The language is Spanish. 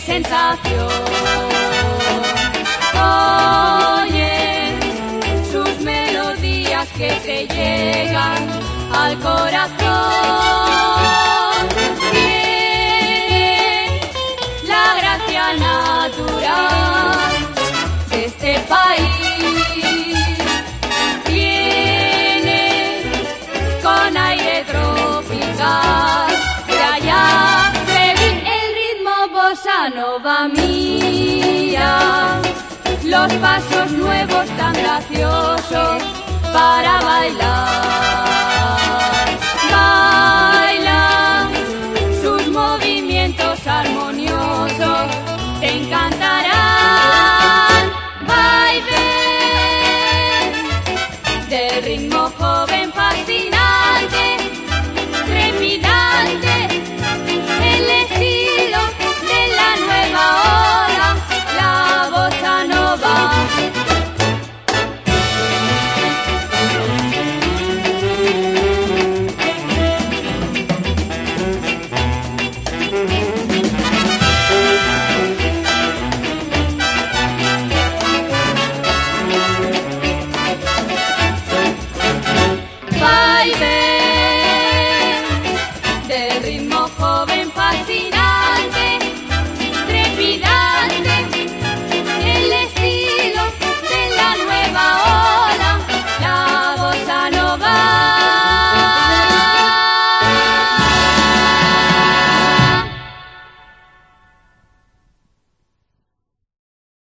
sensación. Oye sus melodías que te llegan al corazón. Tiene la gracia natural mía, los pasos nuevos tan graciosos para bailar. Baila sus movimientos armoniosos, te encantarán. Baile de ritmo.